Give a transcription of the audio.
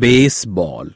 baseball.